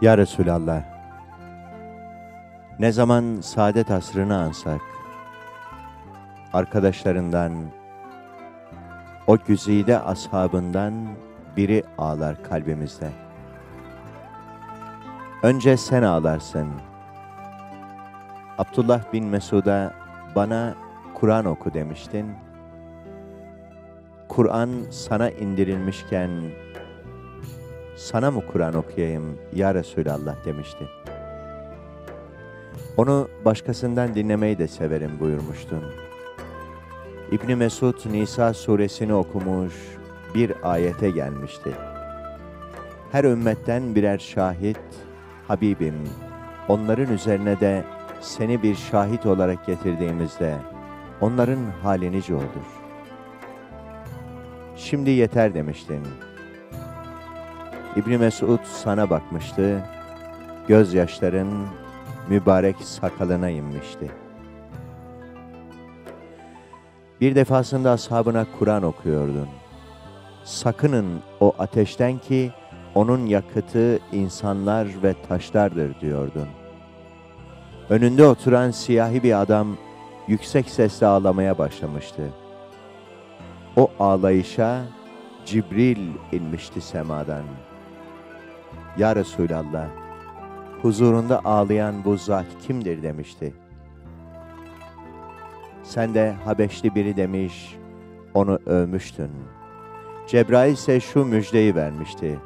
Ya Resulallah, ne zaman saadet asrını ansak, arkadaşlarından, o güzide ashabından biri ağlar kalbimizde. Önce sen ağlarsın. Abdullah bin Mesud'a bana Kur'an oku demiştin. Kur'an sana indirilmişken sana mı Kur'an okuyayım ya Resulallah demişti. Onu başkasından dinlemeyi de severim buyurmuştun. İbni Mesud Nisa suresini okumuş bir ayete gelmişti. Her ümmetten birer şahit, Habibim, onların üzerine de seni bir şahit olarak getirdiğimizde onların hali nice olur. Şimdi yeter demiştin. İbni Mesud sana bakmıştı, gözyaşların mübarek sakalına inmişti. Bir defasında ashabına Kur'an okuyordun. Sakının o ateşten ki onun yakıtı insanlar ve taşlardır diyordun. Önünde oturan siyahi bir adam yüksek sesle ağlamaya başlamıştı. O ağlayışa Cibril inmişti semadan. Ya Resulallah, huzurunda ağlayan bu zat kimdir demişti. Sen de Habeşli biri demiş, onu övmüştün. Cebrail ise şu müjdeyi vermişti.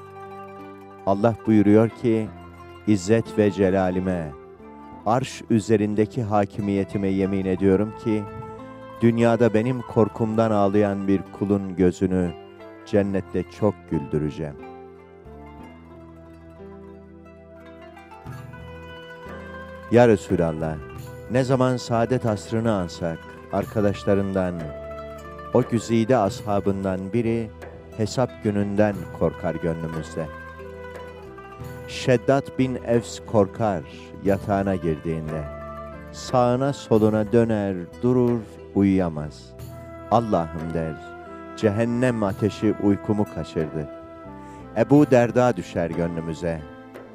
Allah buyuruyor ki, İzzet ve celalime, arş üzerindeki hakimiyetime yemin ediyorum ki, dünyada benim korkumdan ağlayan bir kulun gözünü cennette çok güldüreceğim. Ya Resulallah, ne zaman saadet asrını ansak, arkadaşlarından, o güzide ashabından biri hesap gününden korkar gönlümüzde. Şeddat bin Evs korkar yatağına girdiğinde. Sağına soluna döner, durur, uyuyamaz. Allah'ım der, cehennem ateşi uykumu kaçırdı. Ebu Derda düşer gönlümüze.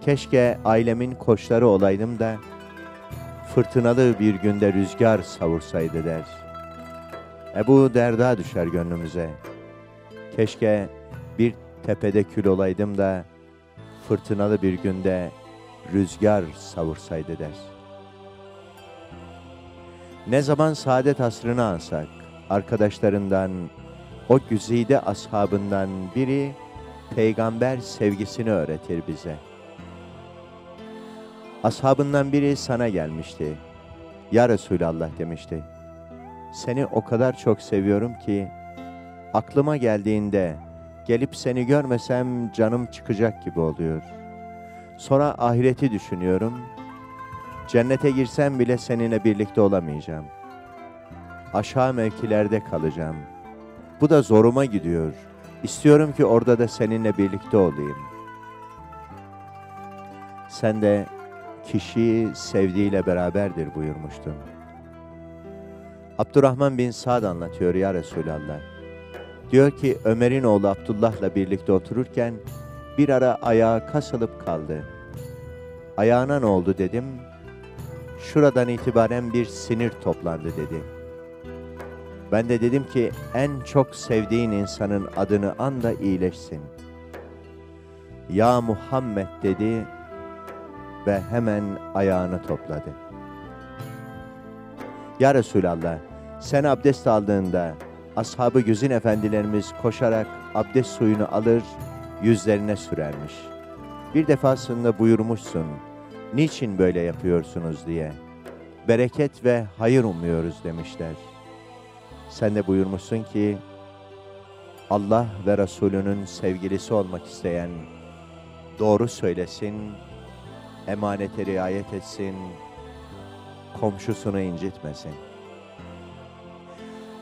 Keşke ailemin koçları olaydım da, fırtınalı bir günde rüzgar savursaydı der. Ebu Derda düşer gönlümüze. Keşke bir tepede kül olaydım da, fırtınalı bir günde rüzgar savursaydı der. Ne zaman saadet asrını ansak, arkadaşlarından, o güzide ashabından biri, peygamber sevgisini öğretir bize. Ashabından biri sana gelmişti. Ya Resulallah demişti. Seni o kadar çok seviyorum ki, aklıma geldiğinde, gelip seni görmesem canım çıkacak gibi oluyor. Sonra ahireti düşünüyorum. Cennete girsem bile seninle birlikte olamayacağım. Aşağı mevkilerde kalacağım. Bu da zoruma gidiyor. İstiyorum ki orada da seninle birlikte olayım. Sen de kişi sevdiğiyle beraberdir buyurmuştun. Abdurrahman bin Sa'd anlatıyor ya Resulallah. Diyor ki Ömer'in oğlu Abdullah'la birlikte otururken bir ara ayağı kasılıp kaldı. Ayağına ne oldu dedim. Şuradan itibaren bir sinir toplandı dedi. Ben de dedim ki en çok sevdiğin insanın adını an da iyileşsin. Ya Muhammed dedi ve hemen ayağını topladı. Ya Resulallah sen abdest aldığında ashabı gözün efendilerimiz koşarak abdest suyunu alır, yüzlerine sürermiş. Bir defasında buyurmuşsun, niçin böyle yapıyorsunuz diye. Bereket ve hayır umuyoruz demişler. Sen de buyurmuşsun ki, Allah ve Resulünün sevgilisi olmak isteyen, doğru söylesin, emanete riayet etsin, komşusunu incitmesin.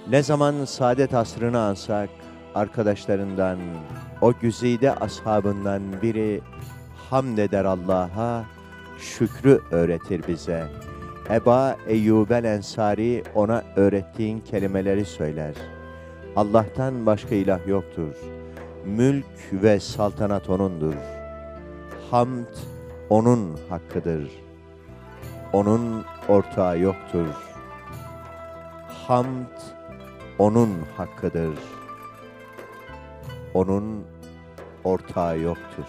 Ne zaman saadet asrını ansak, arkadaşlarından, o güzide ashabından biri hamd eder Allah'a, şükrü öğretir bize. Eba Eyyubel Ensari ona öğrettiğin kelimeleri söyler. Allah'tan başka ilah yoktur. Mülk ve saltanat O'nundur. Hamd O'nun hakkıdır. O'nun ortağı yoktur. Hamd O'nun hakkıdır. O'nun ortağı yoktur.